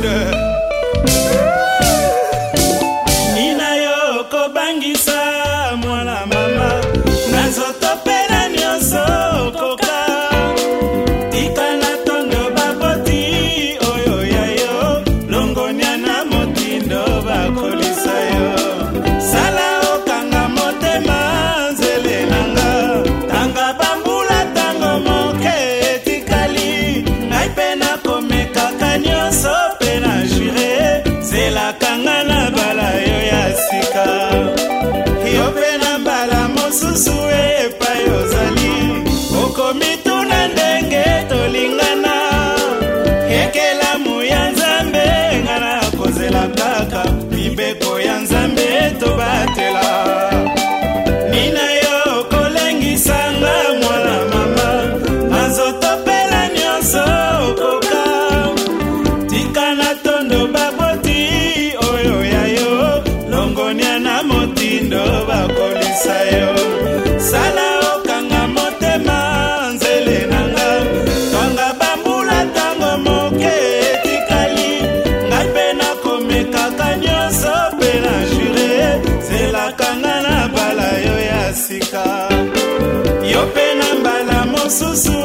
murder. sussurro.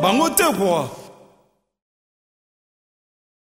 bango te kwa